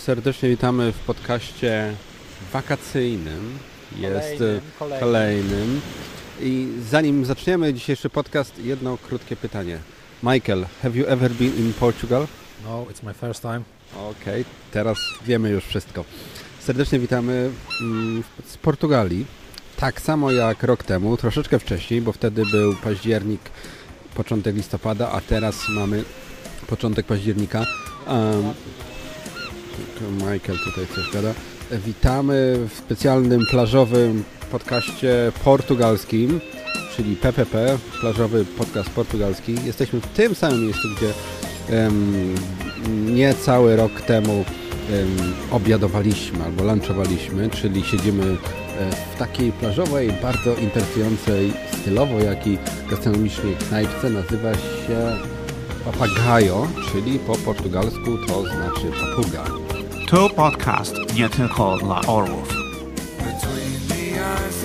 serdecznie witamy w podcaście wakacyjnym. Jest Kolejnym, kolejnym. kolejnym. I zanim zaczniemy dzisiejszy podcast, jedno krótkie pytanie. Michael, have you ever been in Portugal? No, it's my first time. Okej, teraz wiemy już wszystko. Serdecznie witamy mm, z Portugalii. Tak samo jak rok temu, troszeczkę wcześniej, bo wtedy był październik, początek listopada, a teraz mamy początek października. Um, Michael tutaj coś gada. Witamy w specjalnym plażowym podcaście portugalskim, czyli PPP, plażowy podcast portugalski. Jesteśmy w tym samym miejscu, gdzie em, niecały rok temu em, obiadowaliśmy albo lunchowaliśmy, czyli siedzimy e, w takiej plażowej, bardzo interesującej stylowo, jak i gastronomicznie knajpce. Nazywa się Papagayo, czyli po portugalsku to znaczy papuga. To podcast. Nie tylko dla orłów. Between the eyes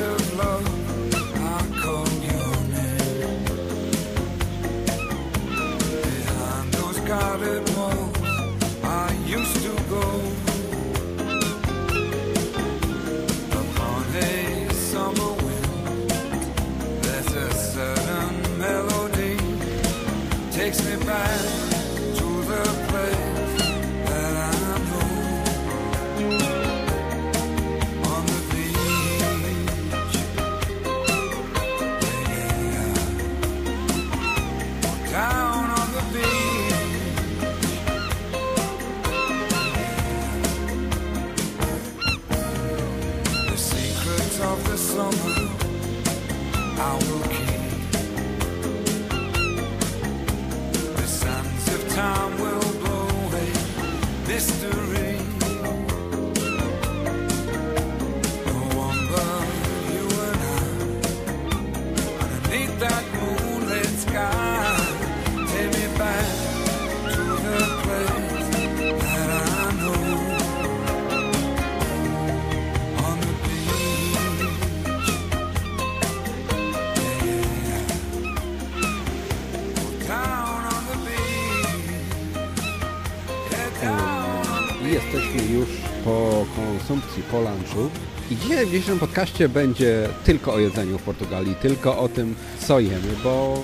I dzisiaj w dzisiejszym podcaście będzie tylko o jedzeniu w Portugalii, tylko o tym, co jemy, bo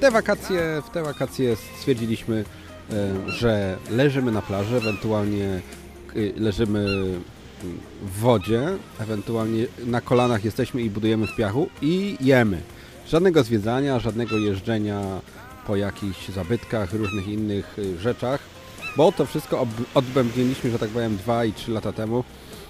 te wakacje, w te wakacje stwierdziliśmy, e, że leżymy na plaży, ewentualnie e, leżymy w wodzie, ewentualnie na kolanach jesteśmy i budujemy w piachu i jemy. Żadnego zwiedzania, żadnego jeżdżenia po jakichś zabytkach, różnych innych y, rzeczach, bo to wszystko odbębniliśmy, że tak powiem, 2 i 3 lata temu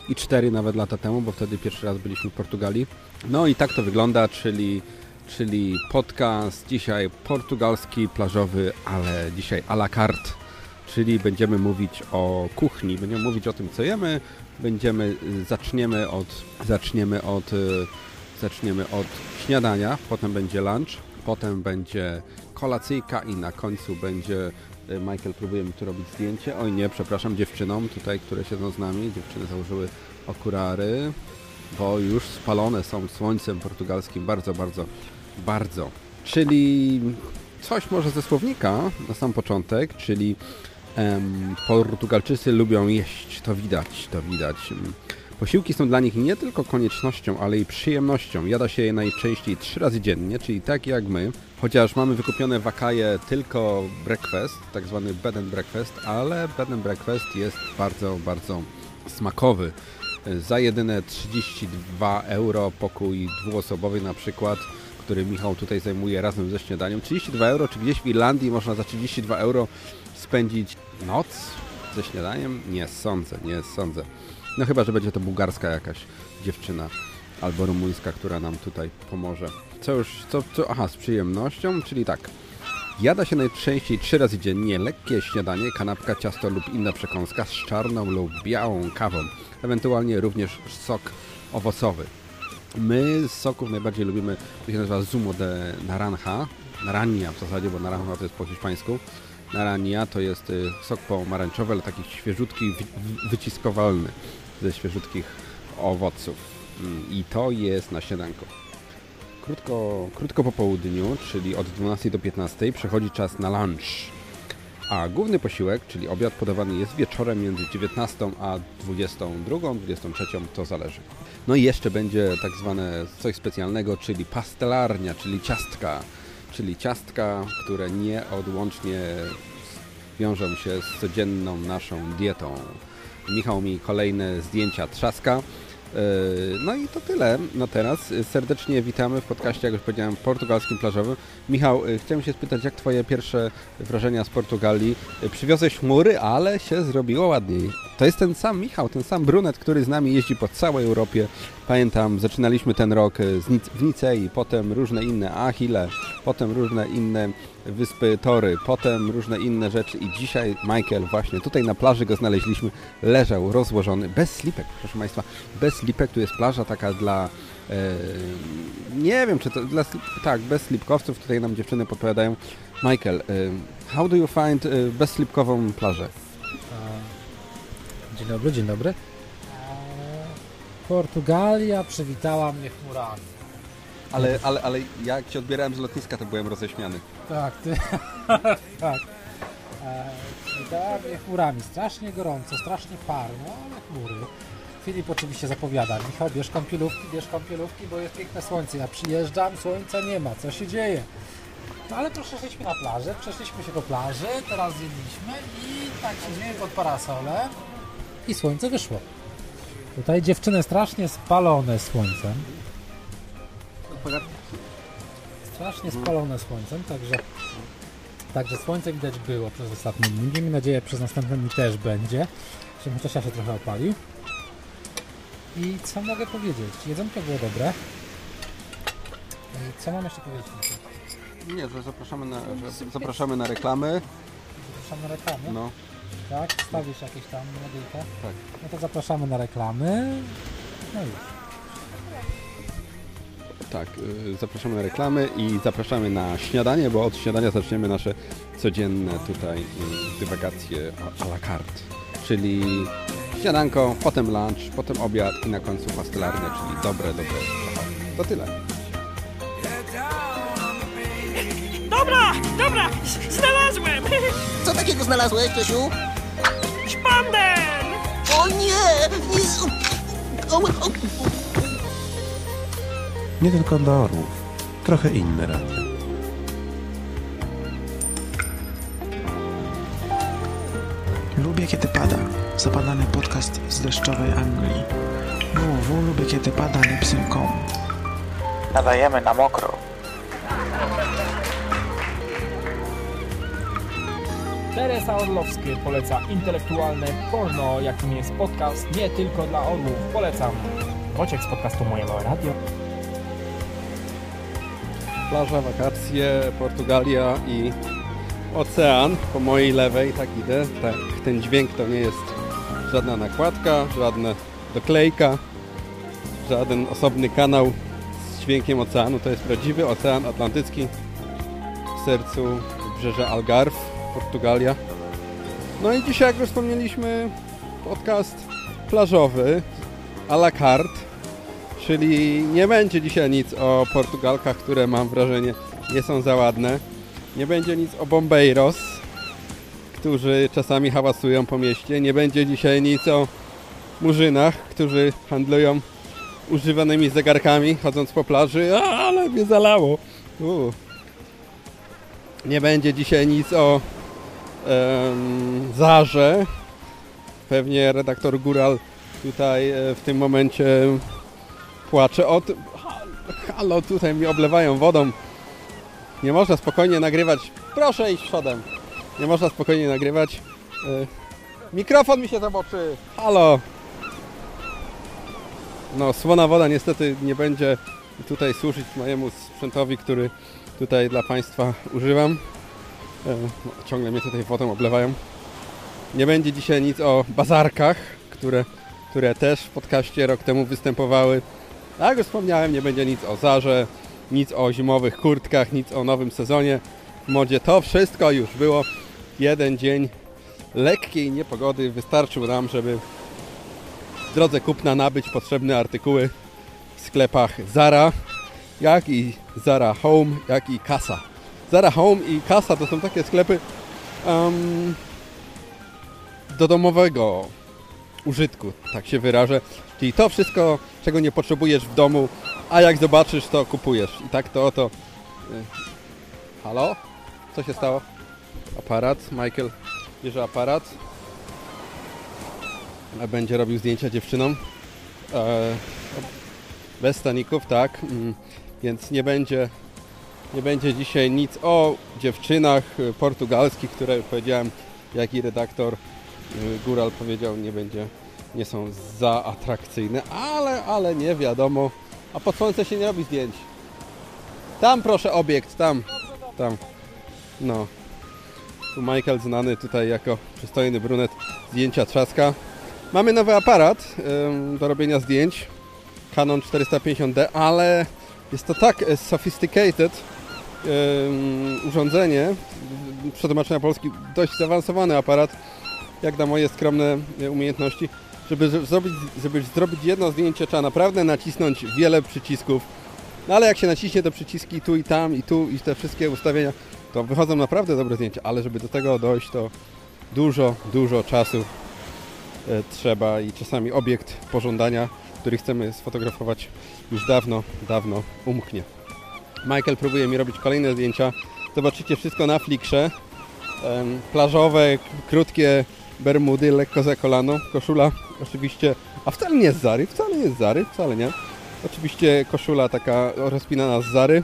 i 4 nawet lata temu, bo wtedy pierwszy raz byliśmy w Portugalii. No i tak to wygląda, czyli, czyli podcast dzisiaj portugalski, plażowy, ale dzisiaj à la carte, czyli będziemy mówić o kuchni, będziemy mówić o tym, co jemy, będziemy, zaczniemy od, zaczniemy od, y, zaczniemy od śniadania, potem będzie lunch, potem będzie kolacyjka i na końcu będzie Michael próbuje mi tu robić zdjęcie. Oj nie, przepraszam dziewczynom tutaj, które siedzą z nami. Dziewczyny założyły okulary, bo już spalone są słońcem portugalskim bardzo, bardzo, bardzo. Czyli coś może ze słownika na sam początek, czyli em, Portugalczycy lubią jeść, to widać, to widać. Posiłki są dla nich nie tylko koniecznością, ale i przyjemnością. Jada się je najczęściej trzy razy dziennie, czyli tak jak my, chociaż mamy wykupione wakaje tylko breakfast, tak zwany bed and breakfast, ale bed and breakfast jest bardzo, bardzo smakowy. Za jedyne 32 euro pokój dwuosobowy na przykład, który Michał tutaj zajmuje razem ze śniadaniem. 32 euro, czy gdzieś w Irlandii można za 32 euro spędzić noc ze śniadaniem? Nie sądzę, nie sądzę. No chyba, że będzie to bułgarska jakaś dziewczyna albo rumuńska, która nam tutaj pomoże. Co już, co, co, aha, z przyjemnością, czyli tak. Jada się najczęściej trzy razy dziennie lekkie śniadanie, kanapka, ciasto lub inna przekąska z czarną lub białą kawą. Ewentualnie również sok owocowy. My z soków najbardziej lubimy, to się nazywa zumo de naranja, narania w zasadzie, bo naranja to jest po hiszpańsku. Narania to jest y, sok pomarańczowy, ale taki świeżutki, wy- wy- wyciskowalny ze świeżutkich owoców. I to jest na śniadanko. Krótko, krótko po południu, czyli od 12 do 15 przechodzi czas na lunch. A główny posiłek, czyli obiad, podawany jest wieczorem między 19 a 22, 23, to zależy. No i jeszcze będzie tak zwane coś specjalnego, czyli pastelarnia, czyli ciastka, czyli ciastka, które nieodłącznie wiążą się z codzienną naszą dietą. Michał mi kolejne zdjęcia trzaska. Yy, No i to tyle na teraz. Serdecznie witamy w podcaście, jak już powiedziałem, portugalskim plażowym. Michał, yy, chciałem się spytać, jak Twoje pierwsze wrażenia z Portugalii? Yy, Przywiozłeś chmury, ale się zrobiło ładniej. To jest ten sam Michał, ten sam brunet, który z nami jeździ po całej Europie. Pamiętam, zaczynaliśmy ten rok w Nicei, potem różne inne Achille, potem różne inne wyspy Tory, potem różne inne rzeczy i dzisiaj Michael właśnie tutaj na plaży go znaleźliśmy, leżał rozłożony, bez slipek, proszę Państwa, bez slipek, tu jest plaża taka dla, e, nie wiem czy to, dla, tak, bez slipkowców, tutaj nam dziewczyny podpowiadają. Michael, e, how do you find e, bezslipkową plażę? Dzień dobry, dzień dobry. Portugalia przywitała mnie chmurami. Ale, ale, ale jak Cię odbierałem z lotniska, to byłem roześmiany. Tak, ty. tak. Przywitała mnie chmurami. Strasznie gorąco, strasznie parno, ale chmury. Filip oczywiście zapowiada. Michał, bierz kąpielówki, bierz kąpielówki, bo jest piękne słońce. Ja przyjeżdżam, słońca nie ma. Co się dzieje? No ale przeszliśmy na plażę, przeszliśmy się po plaży, teraz zjedliśmy i tak siedzimy pod parasolem i słońce wyszło. Tutaj dziewczyny strasznie spalone słońcem. Strasznie spalone słońcem, także, także słońce widać było przez ostatnie dni. Miejmy nadzieję, przez następne dni też będzie. Się- Chociaż ja się trochę opalił. I co mogę powiedzieć? Jedzonko było dobre. I co mam jeszcze powiedzieć? Nie, że zapraszamy na, że zapraszamy na reklamy. Zapraszamy na reklamy. No, Tak? Stawisz jakieś tam modelkę? tak. No to zapraszamy na reklamy. No już. Tak, y, zapraszamy na reklamy i zapraszamy na śniadanie, bo od śniadania zaczniemy nasze codzienne tutaj y, dywagacje a- à la carte. Czyli śniadanko, potem lunch, potem obiad i na końcu pastelarnia, czyli dobre, dobre. To tyle. Dobra, dobra, znalazłem! Co takiego znalazłeś, Czesiu? Szpandel! O nie! nie. O, o, Nie tylko dla orłów. Trochę inne radio. Lubię kiedy pada. Zapadany podcast z deszczowej Anglii. www.lubiekiedypada.com Nadajemy na mokro. Teresa Orlowski poleca intelektualne porno, jakim jest podcast nie tylko dla orłów. Polecam. Wojciech z podcastu Moje Małe Radio. Plaża, wakacje, Portugalia i ocean po mojej lewej, tak idę. Tak, ten dźwięk to nie jest żadna nakładka, żadna doklejka, żaden osobny kanał z dźwiękiem oceanu. To jest prawdziwy Ocean Atlantycki w sercu wybrzeża Algarve, Portugalia. No i dzisiaj, jak już wspomnieliśmy, podcast plażowy à la carte, czyli nie będzie dzisiaj nic o Portugalkach, które mam wrażenie nie są za ładne. Nie będzie nic o Bombeiros, którzy czasami hałasują po mieście. Nie będzie dzisiaj nic o murzynach, którzy handlują używanymi zegarkami, chodząc po plaży. A, ale mnie zalało. U. Nie będzie dzisiaj nic o em, Zarze. Pewnie redaktor Góral tutaj e, w tym momencie płacze. O, halo, tutaj mi oblewają wodą. Nie można spokojnie nagrywać. Proszę iść przodem. Nie można spokojnie nagrywać. E, Mikrofon mi się zamoczy. Halo. No, słona woda niestety nie będzie tutaj służyć mojemu sprzętowi, który tutaj dla Państwa używam. E, no, Ciągle mnie tutaj wodą oblewają. Nie będzie dzisiaj nic o bazarkach, które, które też w podcaście rok temu występowały. A jak już wspomniałem, nie będzie nic o Zarze, nic o zimowych kurtkach, nic o nowym sezonie w modzie. To wszystko już było. Jeden dzień lekkiej niepogody wystarczył nam, żeby w drodze kupna nabyć potrzebne artykuły w sklepach Zara, jak i Zara Home, jak i Kasa. Zara Home i Kasa to są takie sklepy, em, do domowego użytku, tak się wyrażę. Czyli to wszystko, czego nie potrzebujesz w domu, a jak zobaczysz, to kupujesz. I tak to oto. y, Halo? Co się stało? Aparat. Michael bierze aparat. Będzie robił zdjęcia dziewczynom. E, bez staników, tak. Mm, Więc nie będzie, nie będzie dzisiaj nic o dziewczynach portugalskich, które powiedziałem, jak i redaktor Góral powiedział, nie będzie, nie są za atrakcyjne, ale, ale nie wiadomo. A pod słońce się nie robi zdjęć. Tam proszę obiekt, tam, tam. No. Tu Michael znany tutaj jako przystojny brunet zdjęcia trzaska. Mamy nowy aparat ym, do robienia zdjęć. Canon 450D, ale jest to tak e, sophisticated ym, urządzenie, przetłumaczenia polski, dość zaawansowany aparat, jak na moje skromne e, umiejętności. Żeby zrobić, żeby zrobić jedno zdjęcie, trzeba naprawdę nacisnąć wiele przycisków. No ale jak się naciśnie te przyciski tu i tam, i tu, i te wszystkie ustawienia, to wychodzą naprawdę dobre zdjęcia, ale żeby do tego dojść, to dużo, dużo czasu e, trzeba i czasami obiekt pożądania, który chcemy sfotografować, już dawno, dawno umknie. Michael próbuje mi robić kolejne zdjęcia. Zobaczycie wszystko na Flickrze. Plażowe, krótkie bermudy, lekko za kolano, koszula oczywiście, a wcale nie z Zary, wcale nie z Zary, wcale nie. Oczywiście koszula taka rozpinana z Zary.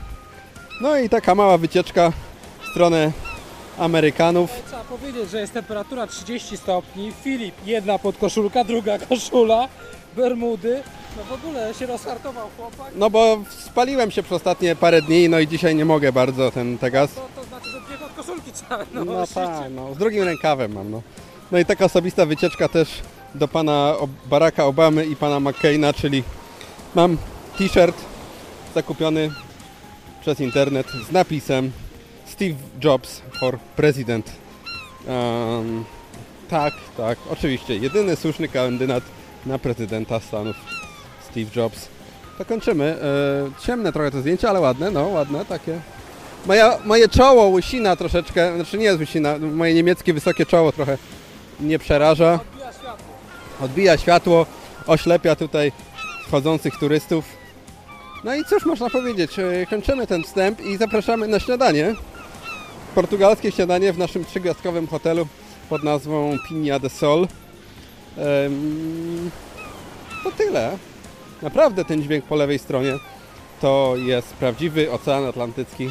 No i taka mała wycieczka w stronę Amerykanów. Trzeba powiedzieć, że jest temperatura 30 stopni. Filip, jedna podkoszulka, druga koszula, bermudy. No w ogóle się rozhartował chłopak. No bo spaliłem się przez ostatnie parę dni, no i dzisiaj nie mogę bardzo ten Tegas. To, to znaczy, że dwie podkoszulki trzeba No, nosić. tak, no, z drugim rękawem mam, no. No i taka osobista wycieczka też do pana Baracka Obamy i pana McCaina, czyli mam t-shirt zakupiony przez internet z napisem Steve Jobs for President. Em, tak, tak, oczywiście, jedyny słuszny kandydat na prezydenta Stanów Steve Jobs. To kończymy. E, ciemne trochę to zdjęcie, ale ładne, no ładne takie. Moja, moje czoło łysina troszeczkę, znaczy nie jest łysina, moje niemieckie wysokie czoło trochę nie przeraża. Odbija światło. Oślepia tutaj wchodzących turystów. No i cóż można powiedzieć, e, kończymy ten wstęp i zapraszamy na śniadanie. Portugalskie śniadanie w naszym trzygwiazdkowym hotelu pod nazwą Pinha de Sol. To tyle. Naprawdę ten dźwięk po lewej stronie to jest prawdziwy Ocean Atlantycki.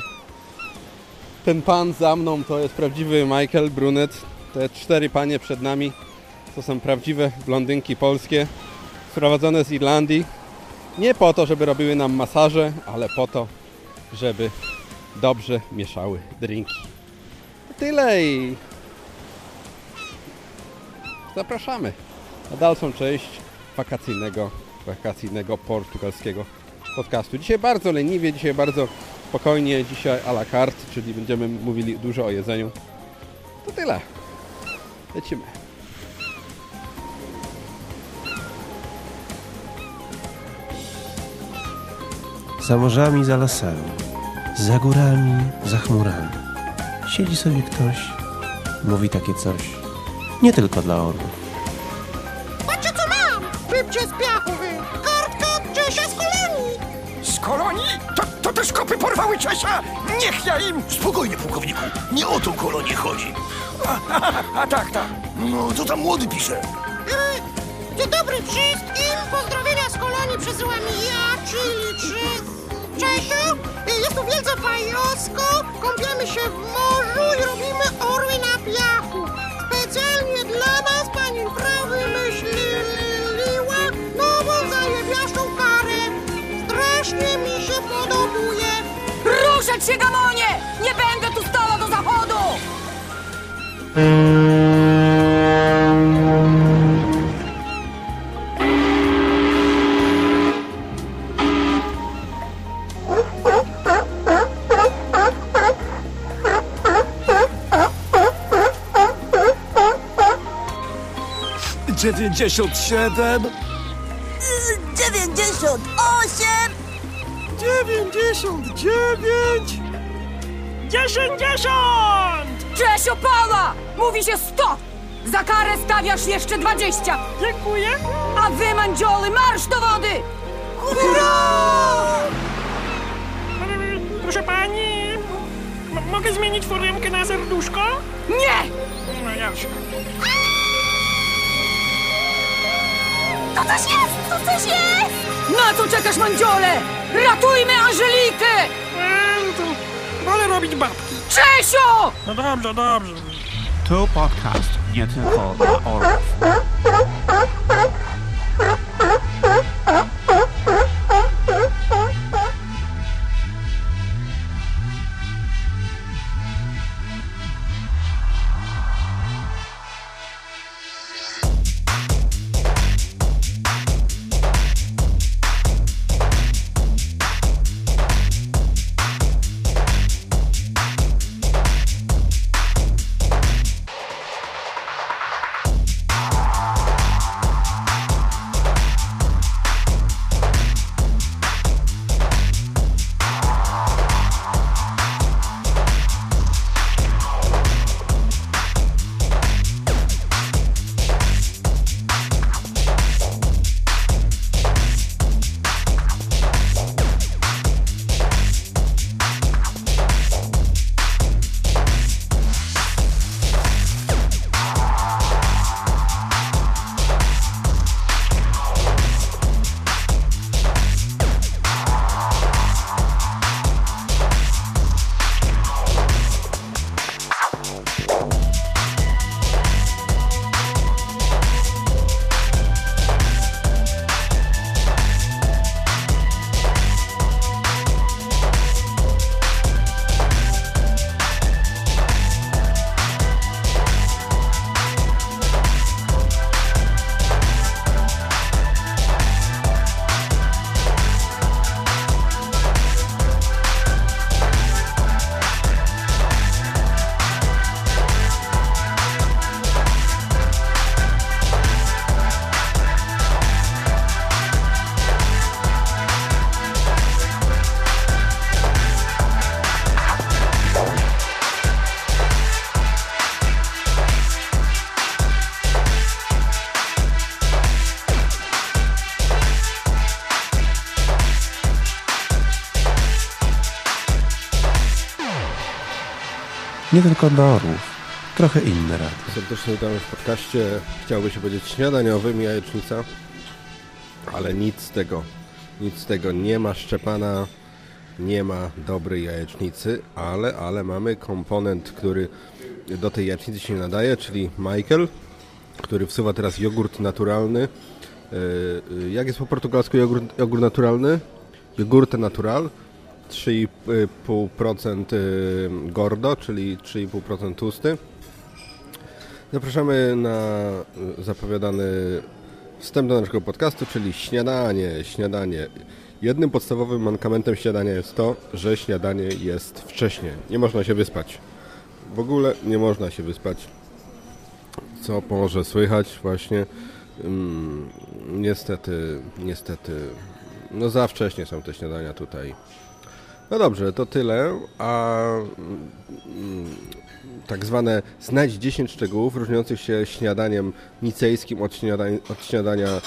Ten pan za mną to jest prawdziwy Michael Brunet. Te cztery panie przed nami to są prawdziwe blondynki polskie, sprowadzone z Irlandii. Nie po to, żeby robiły nam masaże, ale po to, żeby dobrze mieszały drinki. Tyle i zapraszamy na dalszą część wakacyjnego, wakacyjnego portugalskiego podcastu. Dzisiaj bardzo leniwie, dzisiaj bardzo spokojnie, dzisiaj à la carte, czyli będziemy mówili dużo o jedzeniu. To tyle. Lecimy. Za morzami, za lasami, za górami, za chmurami. Siedzi sobie ktoś, mówi takie coś. Nie tylko dla orłów. Patrzcie co mam! Szybcie z piachu wy! Kartka od Czesia z kolonii! Z kolonii? To, też kopy porwały Czesia? Niech ja im... Spokojnie, pułkowniku. Nie o tą kolonię chodzi. A tak, tak. No, co tam młody pisze? E, Dzień dobry wszystkim! Pozdrowienia z kolonii przesyłam ja, czyli czy... Czesiu! E, Jest tu wielce fajowsko, kąpiemy się w morzu i robimy orły na piachu. Ruszać się, gamonie! Nie będę tu stała do zachodu! Dziewięćdziesiąt siedem. Dziewięćdziesiąt osiem! Dziewięćdziesiąt dziewięć. Dziesięćdziesiąt! Czesio Pała! Mówi się stop! Za karę stawiasz jeszcze 20! Dziękuję. A wy, mandzioły, marsz do wody! Proszę pani, m- mogę zmienić foremkę na serduszko? Nie! No jasne. To coś jest! To coś jest! Na co czekasz, mandziole? Ratujmy Angelikę! Eee, to wolę robić babki. Czesio! No dobrze, dobrze. To podcast nie tylko dla orłów. Nie tylko dla orłów. Trochę inne rady. Serdecznie witamy w podcaście. Chciałby się powiedzieć śniadaniowym jajecznica, ale nic z tego. Nic z tego. Nie ma Szczepana, nie ma dobrej jajecznicy, ale, ale mamy komponent, który do tej jajecznicy się nadaje, czyli Michael, który wsuwa teraz jogurt naturalny. Yy, Jak jest po portugalsku jogurt, jogurt naturalny? Jogurte natural. 3,5% yy, gordo, czyli 3,5% tłusty. Zapraszamy na y, zapowiadany wstęp do naszego podcastu, czyli śniadanie. Śniadanie. Jednym podstawowym mankamentem śniadania jest to, że śniadanie jest wcześnie. Nie można się wyspać. W ogóle nie można się wyspać. Co może słychać właśnie. Mm, niestety, niestety, no za wcześnie są te śniadania tutaj. No dobrze, to tyle, a mm, tak zwane znajdź 10 szczegółów różniących się śniadaniem nicejskim od, śniadań, od śniadania e,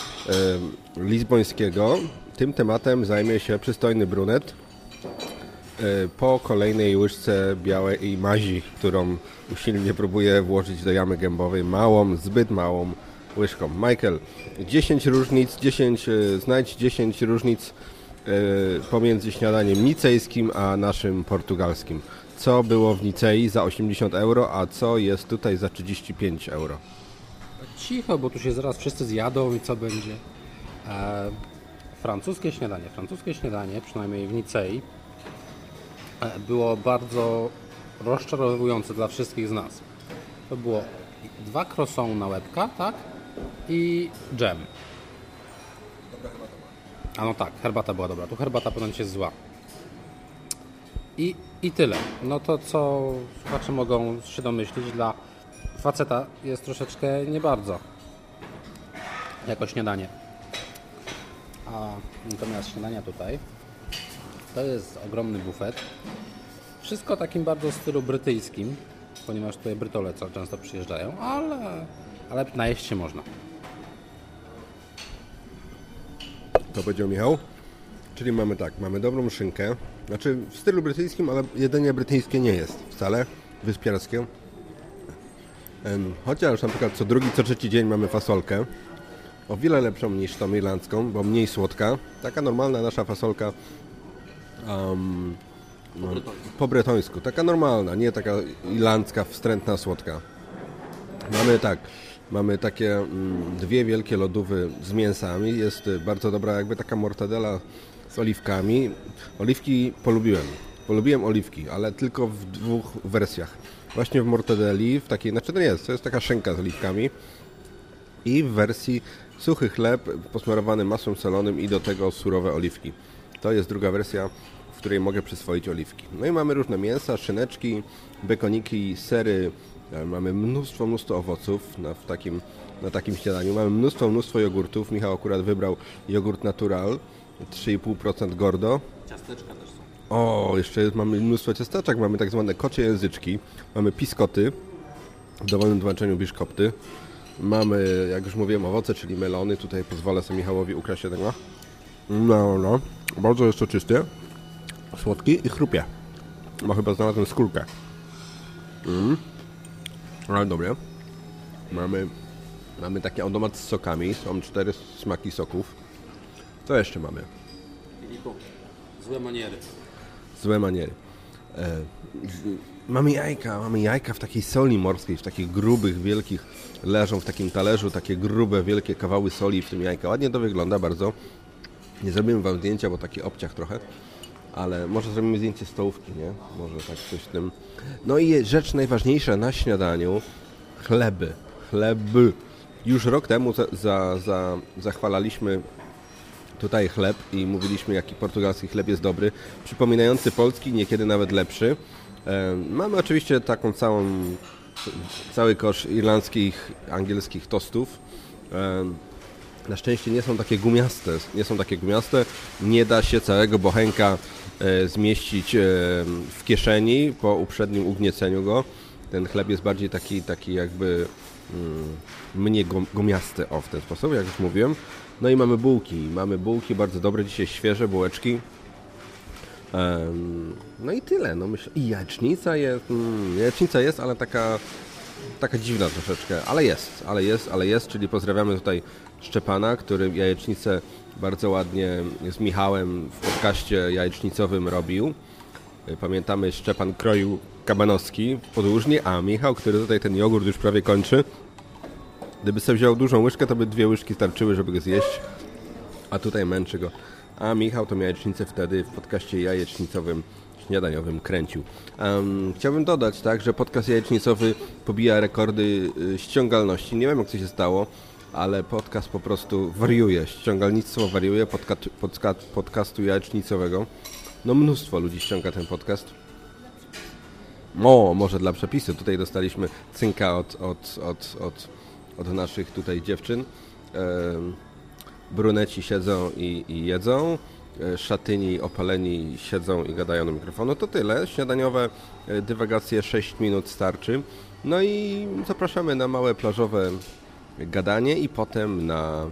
lizbońskiego. Tym tematem zajmie się przystojny brunet e, po kolejnej łyżce białej mazi, którą usilnie próbuje włożyć do jamy gębowej małą, zbyt małą łyżką. Michael, 10 różnic, 10, e, znajdź 10 różnic pomiędzy śniadaniem nicejskim a naszym portugalskim. Co było w Nicei za 80 euro, a co jest tutaj za 35 euro? Cicho, bo tu się zaraz wszyscy zjadą i co będzie. E, francuskie śniadanie. Francuskie śniadanie, przynajmniej w Nicei, e, było bardzo rozczarowujące dla wszystkich z nas. To było dwa croissant na łebka, tak? I dżem. A no tak, herbata była dobra. Tu herbata ponoć jest zła. I, I tyle. No to co słuchacze mogą się domyślić, dla faceta jest troszeczkę nie bardzo jako śniadanie. A natomiast śniadania tutaj to jest ogromny bufet. Wszystko takim bardzo stylu brytyjskim. ponieważ tutaj brytole co- często przyjeżdżają, ale, ale najeść się można. To powiedział Michał. Czyli mamy tak, mamy dobrą szynkę. Znaczy w stylu brytyjskim, ale jedzenie brytyjskie nie jest wcale. Wyspiarskie. Chociaż na przykład co drugi, co trzeci dzień mamy fasolkę. O wiele lepszą niż tą irlandzką, bo mniej słodka. Taka normalna nasza fasolka no, po bretońsku. Taka normalna, nie taka irlandzka, wstrętna, słodka. Mamy tak, mamy takie mm, dwie wielkie lodówy z mięsami. Jest y, bardzo dobra jakby taka mortadela z oliwkami. Oliwki polubiłem. Polubiłem oliwki, ale tylko w dwóch wersjach. Właśnie w mortadeli, w takiej, znaczy to nie jest, to jest taka szynka z oliwkami i w wersji suchy chleb posmarowany masłem solonym i do tego surowe oliwki. To jest druga wersja, w której mogę przyswoić oliwki. No i mamy różne mięsa, szyneczki, bekoniki, sery, mamy mnóstwo, mnóstwo owoców na, w takim, na takim śniadaniu. Mamy mnóstwo, mnóstwo jogurtów. Michał akurat wybrał jogurt natural, 3,5% gordo. Ciasteczka też są. O, jeszcze jest, mamy mnóstwo ciasteczek, mamy tak zwane kocie języczki, mamy piskoty, w dowolnym tłumaczeniu biszkopty, mamy, jak już mówiłem, owoce, czyli melony, tutaj pozwolę sobie Michałowi ukraść tego. No, no, bardzo jest to czysty, słodki i chrupie, bo chyba znalazłem skórkę. Mm. Ale dobre. Mamy, mamy taki automat z sokami, są cztery smaki soków. Co jeszcze mamy? Filipu, złe maniery. Złe maniery. E, mamy jajka, mamy jajka w takiej soli morskiej, w takich grubych, wielkich, leżą w takim talerzu, takie grube, wielkie kawały soli w tym jajka. Ładnie to wygląda bardzo. Nie zrobimy wam zdjęcia, bo taki obciach trochę, ale może zrobimy zdjęcie stołówki, nie? Może tak coś w tym. No i rzecz najważniejsza na śniadaniu, chleby. Chleby. Już rok temu za, za, za, zachwalaliśmy tutaj chleb i mówiliśmy, jaki portugalski chleb jest dobry, przypominający polski, niekiedy nawet lepszy. E, Mamy oczywiście taką całą, cały kosz irlandzkich, angielskich tostów. E, Na szczęście nie są takie gumiaste, nie są takie gumiaste. Nie da się całego bochenka e, zmieścić e, w kieszeni po uprzednim ugnieceniu go. Ten chleb jest bardziej taki, taki jakby mm, mniej gum- gumiasty, o w ten sposób, jak już mówiłem. No i mamy bułki. Mamy bułki bardzo dobre, dzisiaj świeże bułeczki. No i tyle. No myślę, I jajecznica jest. Mm, jajecznica jest, ale taka, taka dziwna troszeczkę. Ale jest, ale jest, ale jest. Czyli pozdrawiamy tutaj Szczepana, który jajecznicę bardzo ładnie z Michałem w podcaście jajecznicowym robił. Pamiętamy, Szczepan kroił kabanowski podłużnie, a Michał, który tutaj ten jogurt już prawie kończy, gdyby sobie wziął dużą łyżkę, to by dwie łyżki starczyły, żeby go zjeść, a tutaj męczy go. A Michał tą jajecznicę wtedy w podcaście jajecznicowym śniadaniowym kręcił. Em, chciałbym dodać, tak, że podcast jajecznicowy pobija rekordy y, ściągalności. Nie wiem, jak to się stało, ale podcast po prostu wariuje. Ściągalnictwo wariuje podka podca podcastu jajecznicowego. No mnóstwo ludzi ściąga ten podcast. O, może dla przepisu. Tutaj dostaliśmy cynka od, od, od, od, od naszych tutaj dziewczyn. Bruneci siedzą i, i jedzą, e, szatyni opaleni siedzą i gadają do mikrofonu. To tyle. Śniadaniowe e, dywagacje 6 minut starczy. No i zapraszamy na małe plażowe gadanie i potem na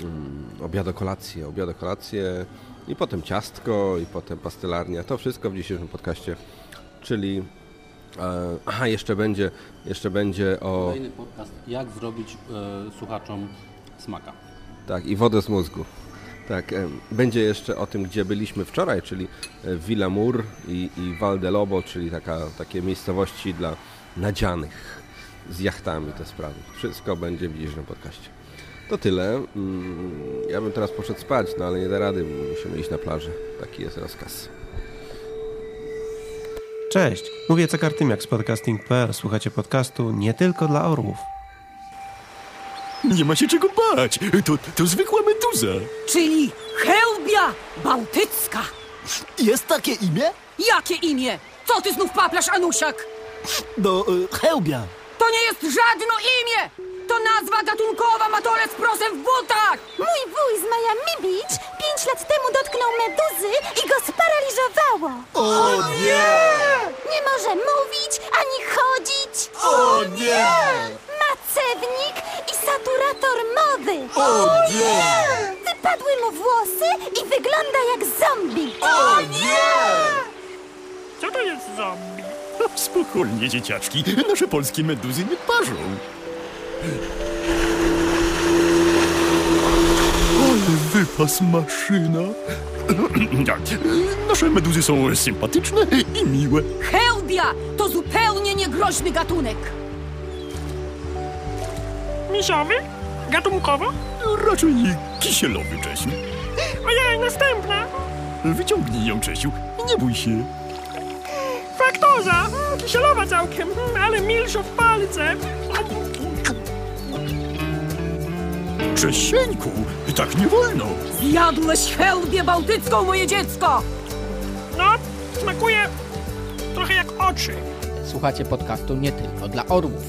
mm, obiadokolację, obiadokolację i potem ciastko i potem pastelarnia. To wszystko w dzisiejszym podcaście, czyli e, aha, jeszcze będzie, jeszcze będzie o Kolejny podcast, jak zrobić e, słuchaczom smaka. tak i wodę z mózgu. Tak, em, będzie jeszcze o tym, gdzie byliśmy wczoraj, czyli e, Villa Mur i, i Val de Lobo, czyli taka, takie miejscowości dla nadzianych z jachtami te sprawy. Wszystko będzie w dzisiejszym podcaście. To tyle. Mm, Ja bym teraz poszedł spać, no ale nie da rady, musimy iść na plażę. Taki jest rozkaz. Cześć, mówię Cekartymiak z podcasting.pl. Słuchacie podcastu nie tylko dla orłów. Nie ma się czego bać. To, to zwykła meduza. Czyli Chełbia Bałtycka. Jest takie imię? Jakie imię? Co ty znów paplasz, Anusiak? No, y, hełbia. To nie jest żadne imię! To nazwa gatunkowa matolec z prosem w butach! Mój wuj z Miami Beach pięć lat temu dotknął meduzy i go sparaliżowało. O nie! Nie może mówić ani chodzić. nie! Macewnik i saturator mody! O nie! Wypadły mu włosy i wygląda jak zombie! O nie! Co to jest zombie? Spokojnie, dzieciaczki. Nasze polskie meduzy nie parzą. Ale wypas maszyna. Tak, Nasze meduzy są sympatyczne i miłe. Hełdia to zupełnie niegroźny gatunek. Misiowy? Gatunkowo? Raczej kisielowy, Czesiu. Ojej, następna! Wyciągnij ją, Czesiu. Nie bój się. Mm, Kisielowa całkiem, mm, ale milszo w palce. Czesieńku, tak nie wolno. Zjadłeś hełdię bałtycką, moje dziecko! No, smakuje trochę jak oczy. Słuchacie podcastu nie tylko dla orłów.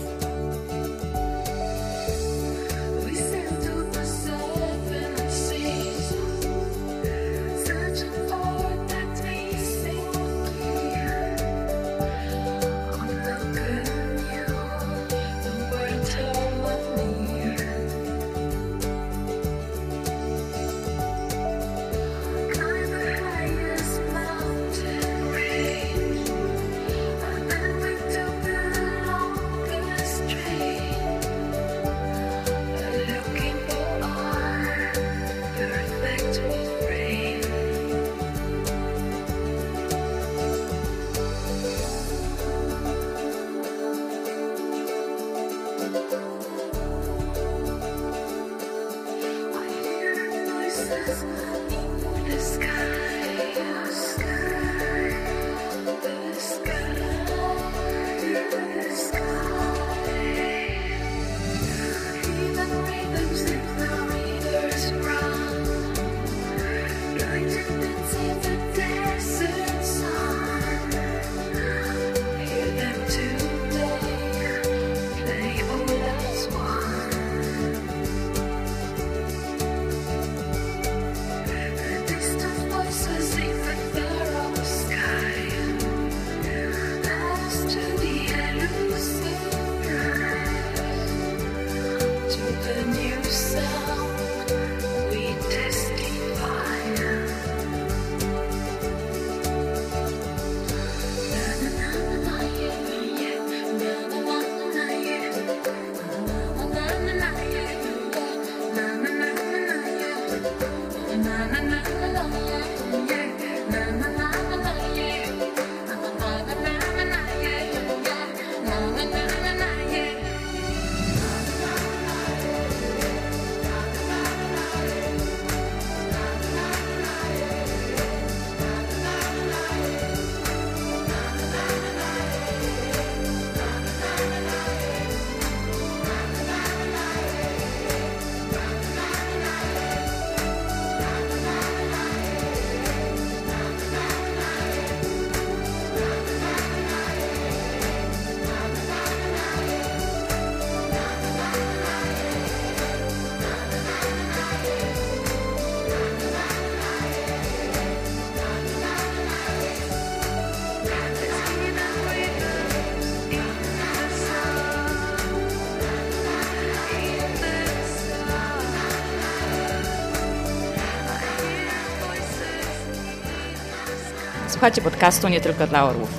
Słuchajcie podcastu nie tylko dla orłów.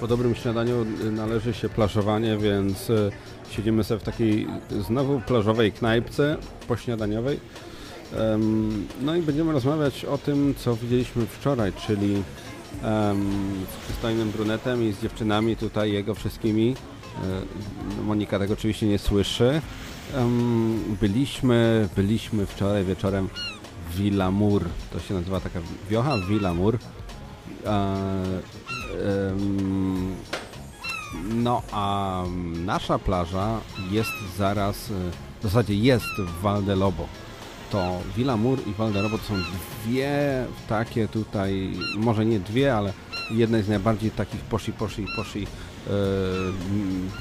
Po dobrym śniadaniu należy się plażowanie, więc y, siedzimy sobie w takiej znowu plażowej knajpce pośniadaniowej. No i będziemy rozmawiać o tym, co widzieliśmy wczoraj, czyli z przystojnym brunetem i z dziewczynami tutaj, jego wszystkimi. E, Monika tego oczywiście nie słyszy. Byliśmy, byliśmy wczoraj wieczorem Villa Mur. To się nazywa taka wiocha Villa Mur. No a nasza plaża jest zaraz, w zasadzie jest w Valdelobo. To Villa Mur i Valdelobo to są dwie takie tutaj, może nie dwie, ale jedne z najbardziej takich poshi, poshi, poshi e,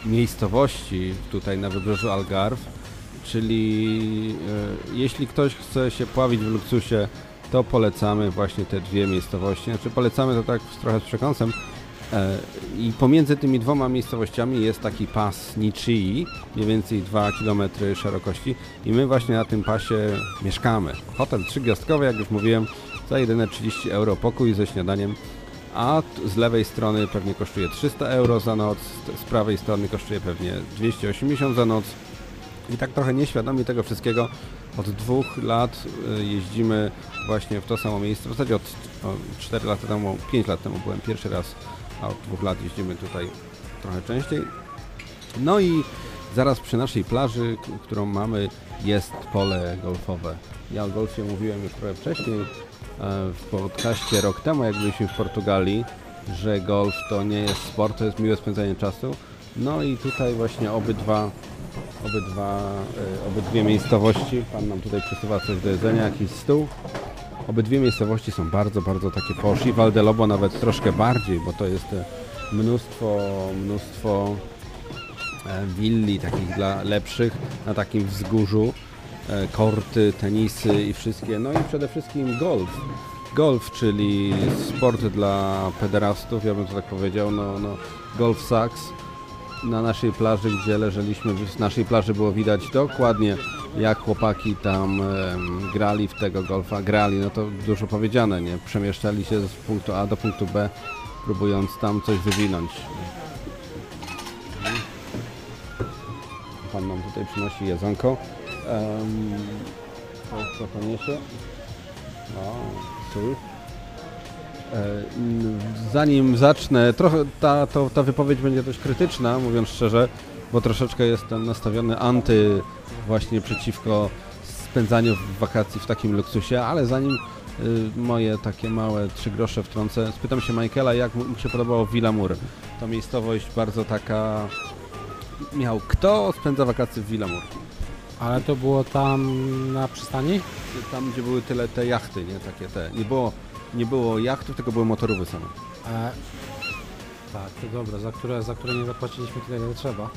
miejscowości tutaj na wybrzeżu Algarve. Czyli e, jeśli ktoś chce się pławić w luksusie, to polecamy właśnie te dwie miejscowości. Znaczy polecamy to tak trochę z przekąsem, E, I pomiędzy tymi dwoma miejscowościami jest taki pas Nichii, mniej więcej 2 km szerokości i my właśnie na tym pasie mieszkamy. Hotel trzygwiazdkowy, jak już mówiłem, za jedyne 30 euro pokój ze śniadaniem, a z lewej strony pewnie kosztuje 300 euro za noc, z prawej strony kosztuje pewnie 280 za noc. I tak trochę nieświadomi tego wszystkiego od dwóch lat y, jeździmy właśnie w to samo miejsce. W zasadzie od o, 4 lata temu, 5 lat temu byłem pierwszy raz, a od dwóch lat jeździmy tutaj trochę częściej. No i zaraz przy naszej plaży, którą mamy, jest pole golfowe. Ja o golfie mówiłem już trochę wcześniej e, w podcaście rok temu, jak byliśmy w Portugalii, że golf to nie jest sport, to jest miłe spędzanie czasu. No i tutaj właśnie obydwa, obydwa, e, obydwie miejscowości, pan nam tutaj przesuwa coś do jedzenia, jakiś stół. Obydwie miejscowości są bardzo, bardzo takie posz i Valdelobo nawet troszkę bardziej, bo to jest e, mnóstwo, mnóstwo e, willi takich dla lepszych na takim wzgórzu, e, korty, tenisy i wszystkie, no i przede wszystkim golf. Golf, czyli sport dla pederastów, ja bym to tak powiedział, no, no golf sucks. Na naszej plaży, gdzie leżeliśmy, z naszej plaży było widać dokładnie jak chłopaki tam grali w tego golfa, grali, no to dużo powiedziane, nie? Przemieszczali się z punktu A do punktu B, próbując tam coś wywinąć. Pan nam tutaj przynosi jedzonko. Um, co, co pan niesie? O, sól. E, Zanim zacznę, trochę ta, to, ta wypowiedź będzie dość krytyczna, mówiąc szczerze, bo troszeczkę jestem nastawiony anty właśnie przeciwko spędzaniu wakacji w takim luksusie, ale zanim y, moje takie małe trzy grosze wtrącę, spytam się Michaela, jak mu się podobało Villa Mur. To miejscowość bardzo taka... Michał, kto spędza wakacje w Villa Mur? Ale to było tam na przystani? Tam, gdzie były tyle te jachty, nie? Takie te. Nie było, nie było jachtów, tylko były motorówy same. E, tak, to dobra, za które, za które nie zapłaciliśmy tyle, ile trzeba. E,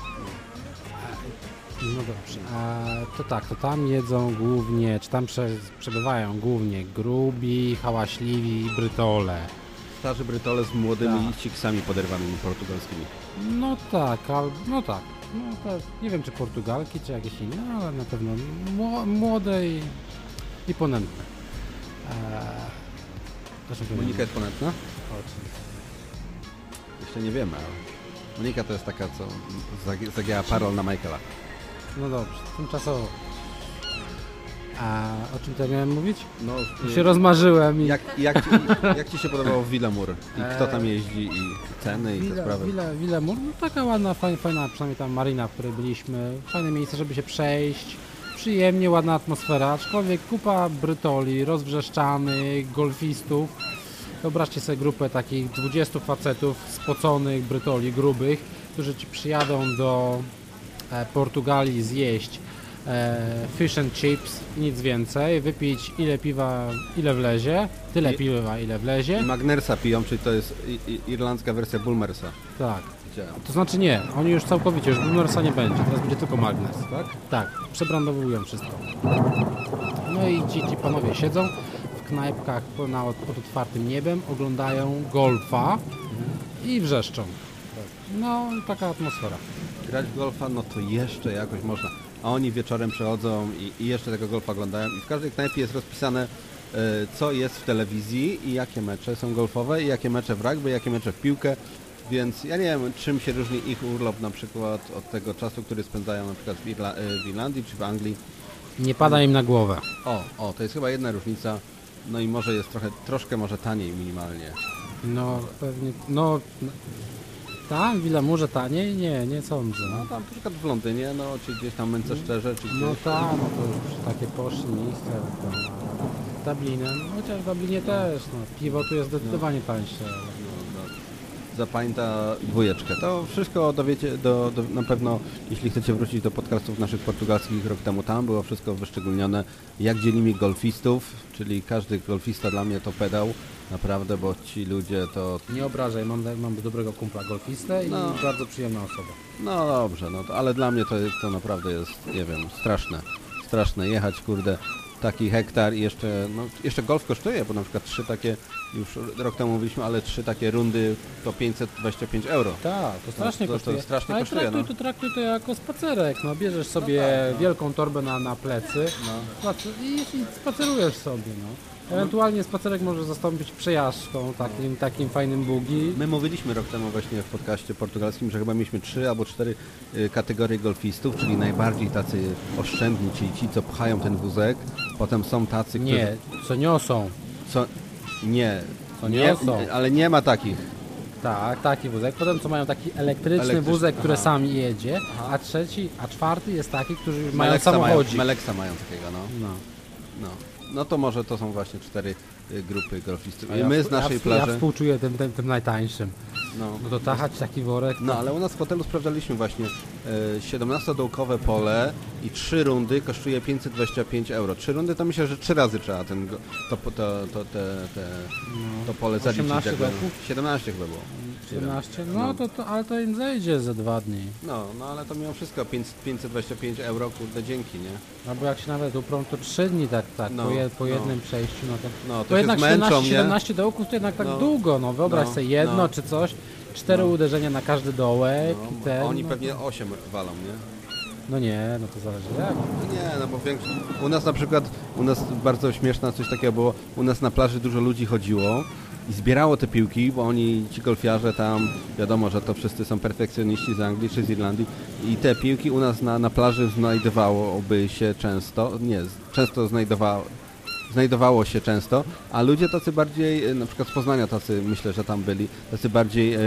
No dobrze. E, to tak, to tam jedzą głównie, czy tam prze, przebywają głównie grubi, hałaśliwi, brytole. Starzy brytole z młodymi Tak. ciksami poderwanymi portugalskimi. No tak, al, no tak. No to, nie wiem czy Portugalki, czy jakieś inne, ale na pewno mło- młode i, i ponętne. Eee, proszę Monika jest ponętna? Oczywiście. Jeszcze nie wiemy, ale Monika to jest taka, co zagięła parol na Michaela. No dobrze, tymczasowo. A o czym to miałem mówić? No, y, się rozmarzyłem i... Jak, jak, ci, jak Ci się podobało Villa Mur? I kto tam jeździ i ceny i te Villa, sprawy? Villa, Villa Mur, no taka ładna, fajna, fajna, przynajmniej tam marina, w której byliśmy. Fajne miejsce, żeby się przejść. Przyjemnie, ładna atmosfera, aczkolwiek kupa brytoli, rozwrzeszczanych, golfistów. Wyobraźcie sobie grupę takich 20 facetów spoconych, brytoli, grubych, którzy ci przyjadą do e, Portugalii zjeść e, fish and chips, nic więcej, wypić ile piwa, ile wlezie, tyle I- piwa, ile wlezie. Magnersa piją, czyli to jest irlandzka wersja Bulmersa. Tak. To znaczy nie, oni już całkowicie, już Boomersa nie będzie, teraz będzie tylko Magnes. Tak? Tak, przebrandowują wszystko. No i ci, ci panowie siedzą w knajpkach na, pod otwartym niebem, oglądają golfa i wrzeszczą. No, taka atmosfera. Grać w golfa, no to jeszcze jakoś można. A oni wieczorem przychodzą i, i jeszcze tego golfa oglądają i w każdej knajpie jest rozpisane e, co jest w telewizji i jakie mecze są golfowe i jakie mecze w rugby, jakie mecze w piłkę. Więc ja nie wiem, czym się różni ich urlop na przykład od tego czasu, który spędzają na przykład w, Irla- e, w Irlandii czy w Anglii. Nie pada im na głowę. O, o, to jest chyba jedna różnica. No i może jest trochę, troszkę może taniej minimalnie. No, pewnie, no... Tam, w Willamurze taniej? Nie, nie sądzę. No tam na przykład w Londynie, no czy gdzieś tam Manchesterze, czy gdzieś. No tak, no to już takie poszli miejsca, tam Dublinem, chociaż w Dublinie też, no, piwo tu jest zdecydowanie tańsze. Zapamięta dwójeczkę. To wszystko dowiecie do, do, na pewno, jeśli chcecie wrócić do podcastów naszych portugalskich rok temu tam, było wszystko wyszczególnione, jak dzielimy golfistów, czyli każdy golfista dla mnie to pedał, naprawdę, bo ci ludzie to... Nie obrażaj, mam, mam dobrego kumpla golfistę i No. bardzo przyjemna osoba. No dobrze, no to, ale dla mnie to, to naprawdę jest, nie wiem, straszne. Straszne jechać, kurde, taki hektar i jeszcze, no, jeszcze golf kosztuje, bo na przykład trzy takie, już rok temu mówiliśmy, ale trzy takie rundy to 525 euro. Tak, to strasznie to, to, kosztuje. To strasznie Ale kosztuje, traktuj, no. to, traktuj to jako spacerek, no bierzesz sobie tak, wielką torbę na, na plecy spacer- i, i spacerujesz sobie, no. Ewentualnie spacerek może zastąpić przejażdżką, takim, takim fajnym bugi. My mówiliśmy rok temu właśnie w podcaście portugalskim, że chyba mieliśmy trzy albo cztery y, kategorie golfistów, czyli najbardziej tacy oszczędni, czyli ci, co pchają ten wózek. Potem są tacy, którzy... Nie, co niosą. Co... Nie. Co nie, niosą. ale nie ma takich. Tak, taki wózek. Potem co mają taki elektryczny, Elektryczny, wózek, który aha. sam jedzie, a trzeci, a czwarty jest taki, którzy mają Meleksa samochodzik. Mają, Meleksa mają takiego, no. No. no. No to może to są właśnie cztery y, grupy golfistów. A I ja my współ- z naszej ja, plaży... Ja współczuję tym, tym, tym najtańszym. No. No to tachać taki worek. No ale u nas w hotelu sprawdzaliśmy właśnie e, 17-dołkowe pole i trzy rundy kosztuje 525 euro. Trzy rundy to myślę, że trzy razy trzeba ten, go- to, to, to, te, te, to pole zaliczyć. 18 jakby, no. dołków? 17 chyba było. Nie wiem. 17? No to, to, ale to im zejdzie ze dwa dni. No, no ale to mimo wszystko 5, 525 euro, kurde dzięki, nie? Albo jak się nawet uprą, to 3 dni tak, tak, No, po, je, po no. jednym przejściu. No to, No, to bo się jednak zmęczą, 17, nie? 17 dołków to jednak tak No. długo, no wyobraź No, sobie jedno no. czy coś, cztery uderzenia na każdy dołek No, i ten, oni no, pewnie 8 walą, nie? no nie, no to zależy jak. No nie, no bo większość... U nas na przykład, u nas bardzo śmieszna coś takiego było, u nas na plaży dużo ludzi chodziło i zbierało te piłki, bo oni, ci golfiarze tam, wiadomo, że to wszyscy są perfekcjoniści z Anglii czy z Irlandii i te piłki u nas na, na plaży znajdowałoby się często, nie, często znajdowało, znajdowało się często, a ludzie tacy bardziej, e, na przykład z Poznania tacy, myślę, że tam byli, tacy bardziej e,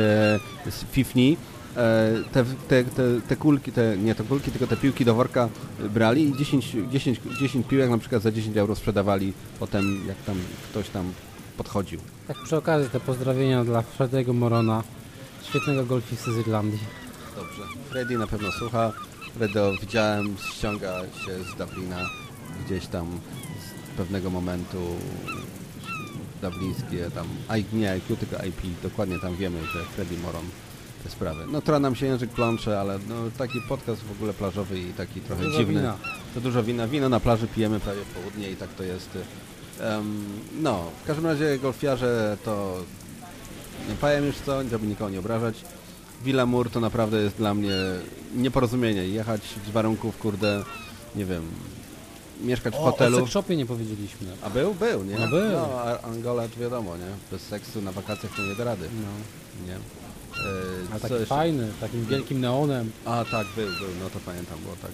fifni, e, te, te, te, te kulki, te, nie te kulki, tylko te piłki do worka brali i 10, 10, 10 piłek na przykład za 10 euro sprzedawali potem, jak tam ktoś tam podchodził. Tak przy okazji te pozdrowienia dla Frediego Morona, świetnego golfisty z Irlandii. Dobrze. Freddy na pewno słucha. Fredo widziałem, ściąga się z Dublina gdzieś tam z pewnego momentu dublińskie tam, I, nie IQ, tylko IP, dokładnie tam wiemy, że Freddy Moron te sprawy. No trochę nam się język plącze, ale no, taki podcast w ogóle plażowy i taki trochę Dużo dziwny. wina. To dużo wina. Wino na plaży pijemy prawie w południe i tak to jest. No, w każdym razie golfiarze to nie pajem już co, żeby nikogo nie obrażać. Villa Mur to naprawdę jest dla mnie nieporozumienie. Jechać z warunków, kurde, nie wiem, mieszkać w O, hotelu. o seksshopie nie powiedzieliśmy. A był? Był, nie? No był. No, a Angola to wiadomo, nie? Bez seksu na wakacjach to nie da rady. No. Nie? E, co taki jeszcze? fajny, takim wielkim neonem. A tak, był, był, no to pamiętam, było tak.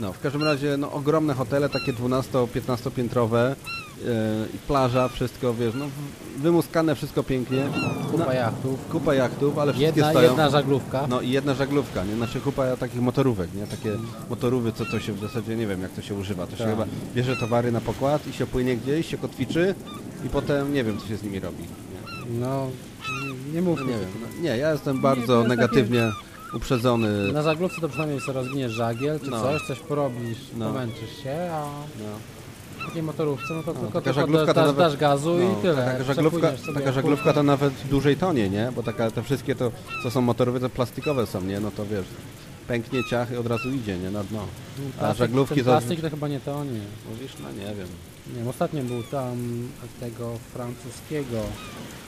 No, w każdym razie, no ogromne hotele, takie 12-15 piętrowe yy, plaża, wszystko, wiesz, no wymuskane, wszystko pięknie. Kupa no, jachtów. Kupa jachtów, ale wszystkie Jedna, stoją. jedna żaglówka. No i jedna żaglówka, nie? Znaczy kupa takich motorówek, nie? Takie motorówy, co to się w zasadzie, nie wiem jak to się używa. To się Tak. chyba bierze towary na pokład i się płynie gdzieś, się kotwiczy i potem nie wiem co się z nimi robi. Nie, No, nie mów no, nie wiem. No, nie, ja jestem bardzo negatywnie uprzedzony. Na żaglówce to przynajmniej sobie rozwiniesz żagiel, czy No. coś, coś porobisz, No. pomęczysz się, a w takiej motorówce, no to No, tylko, taka tylko żaglówka dasz, to dasz, nawet, dasz gazu no, i tyle. Taka żaglówka, Przepłyniesz sobie taka żaglówka to nawet dłużej tonie, nie? Bo taka, te wszystkie to, co są motorowe, to plastikowe są, nie? No to wiesz, pęknie ciach i od razu idzie, nie? Na dno. A Plastik, żaglówki ten to... plastik to chyba nie to nie. Mówisz? No nie wiem. Nie wiem, ostatnio był tam tego francuskiego,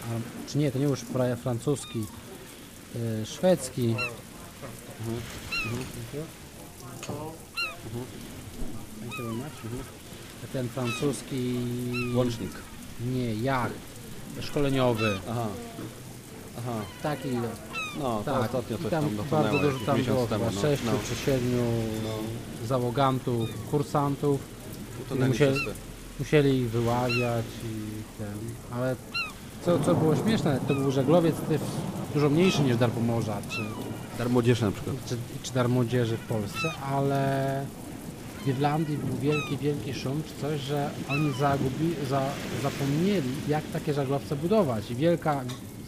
a, czy nie, to nie już fra, francuski, y, szwedzki. Mhm. Much. Ten francuski... Łącznik. Nie, jacht szkoleniowy. Aha. Aha. Taki. No, to tak. ostatnio coś tam tam bardzo dużo tam było chyba no. sześciu No. czy siedmiu załogantów, kursantów. To musieli, musieli wyławiać i ten. Ale co, co było śmieszne, to był żeglowiec ty- dużo mniejszy niż dar pomorza, czy, Dar młodzieży na przykład. czy, czy dar młodzieży w Polsce, ale w Irlandii był wielki, wielki szum, czy coś, że oni zagubi, za, zapomnieli, jak takie żaglowce budować. I wielka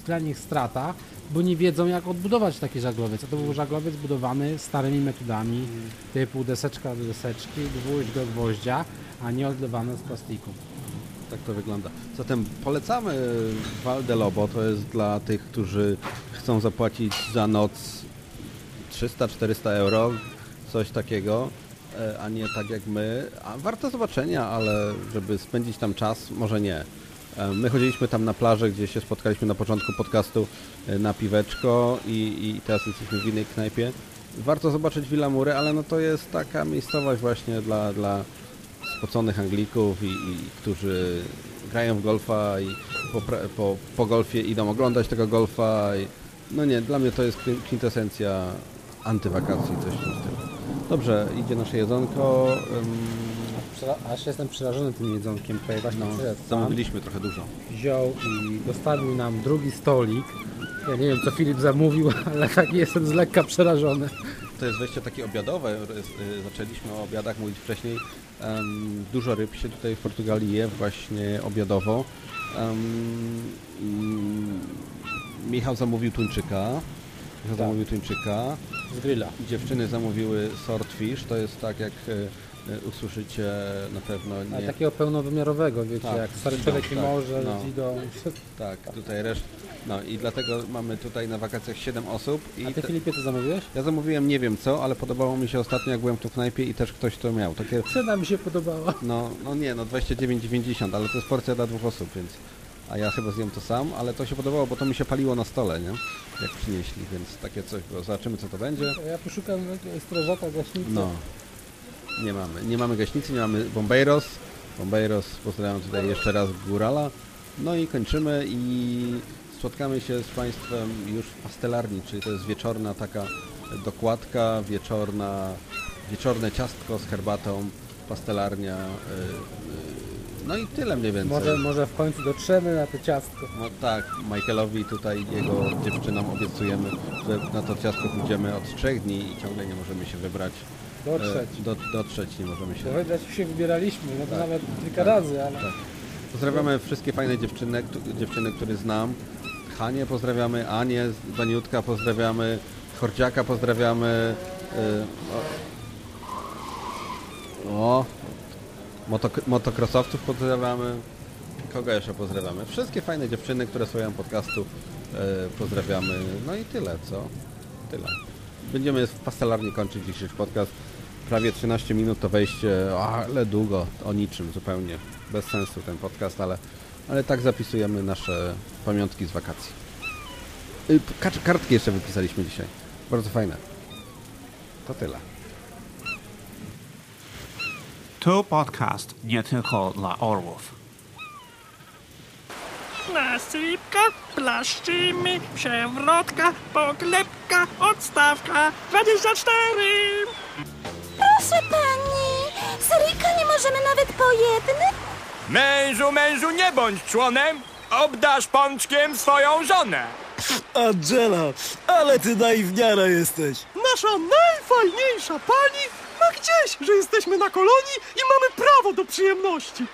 dla nich strata, bo nie wiedzą, jak odbudować taki żaglowiec. A to był żaglowiec budowany starymi metodami, typu deseczka do deseczki, gwóźdź do gwoździa, a nie odlewane z plastiku. Tak to wygląda. Zatem polecamy Val de Lobo. To jest dla tych, którzy chcą zapłacić za noc 300-400 euro, coś takiego. e, a nie tak jak my. A warto zobaczenia, ale żeby spędzić tam czas, może nie. E, My chodziliśmy tam na plażę, gdzie się spotkaliśmy na początku podcastu e, na piweczko i, i teraz jesteśmy w innej knajpie. Warto zobaczyć Villa Mury, ale no to jest taka miejscowość właśnie dla, dla spoconych Anglików, i, i którzy grają w golfa i po, po, po golfie idą oglądać tego golfa. I, no nie, dla mnie to jest kwin- kwintesencja antywakacji, coś w tym stylu. Dobrze, idzie nasze jedzonko. Przera- Aż jestem przerażony tym jedzonkiem. Tutaj właśnie No, zamówiliśmy trochę dużo. Wziął i dostawił nam drugi stolik. Ja nie wiem, co Filip zamówił, ale tak jestem z lekka przerażony. To jest wejście takie obiadowe. y, Zaczęliśmy o obiadach mówić wcześniej. Em, dużo ryb się tutaj w Portugalii je właśnie obiadowo. Mm, Michał zamówił tuńczyka. Michał zamówił tuńczyka. Z grilla. Dziewczyny zamówiły swordfish. To jest tak jak e, usłyszycie na pewno Ale nie... takiego pełnowymiarowego, wiecie, Tak, jak stary człowiek i tak, morze, no. Zidą. Tak, tutaj reszt... No i dlatego mamy tutaj na wakacjach 7 osób. I A ty te- Filipie co zamówiłeś? Ja zamówiłem nie wiem co, ale podobało mi się ostatnio jak byłem tu w knajpie i też ktoś to miał. Takie, Cena mi się podobała. no, no nie, no 29,90, ale to jest porcja dla dwóch osób, więc... A ja chyba zjem to sam, ale to się podobało, bo to mi się paliło na stole, nie? Jak przynieśli, więc takie coś było. Zobaczymy co to będzie. Ja poszukam strażaka, gaśnicy. No. Nie mamy. Nie mamy gaśnicy, nie mamy Bombeiros. Bombeiros, pozdrawiam tutaj jeszcze raz Górala. No i kończymy i spotkamy się z Państwem już w pastelarni, czyli to jest wieczorna taka dokładka, wieczorna, wieczorne ciastko z herbatą, pastelarnia. y, y, No i tyle mniej więcej. Może, może w końcu dotrzemy na to ciastko. No tak, Michaelowi tutaj jego dziewczynom obiecujemy, że na to ciastko pójdziemy od trzech dni i ciągle nie możemy się wybrać. Dotrzeć. E, Do, dotrzeć nie możemy się. Wybrać się wybieraliśmy, no to Tak. nawet kilka razy, ale... Tak. Pozdrawiamy wszystkie fajne dziewczyny, dziewczyny, które znam. Hanie pozdrawiamy, Anię z Baniutka pozdrawiamy, Hordziaka pozdrawiamy. y, o, motok- motokrosowców pozdrawiamy. Kogo jeszcze pozdrawiamy? Wszystkie fajne dziewczyny, które słuchają podcastu y, pozdrawiamy. No i tyle, co? Tyle. Będziemy w pastelarni kończyć dzisiejszy podcast. Prawie 13 minut to wejście, ale długo, o niczym zupełnie. Bez sensu ten podcast, ale, ale tak zapisujemy nasze pamiątki z wakacji. Y, Kartki jeszcze wypisaliśmy dzisiaj. Bardzo fajne. To tyle. To podcast nie tylko dla orłów. Nasypka, plaszczymy, przewrotka, poklepka, odstawka 24. Proszę pani, seryjka nie możemy nawet po jednym? Mężu, mężu, nie bądź członem! Obdasz pączkiem swoją żonę! Angela, ale ty naiwniara jesteś. Nasza najfajniejsza pani ma gdzieś, że jesteśmy na kolonii i mamy prawo do przyjemności.